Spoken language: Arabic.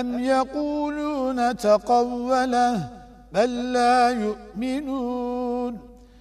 أم يقولون تقوله بل لا يؤمنون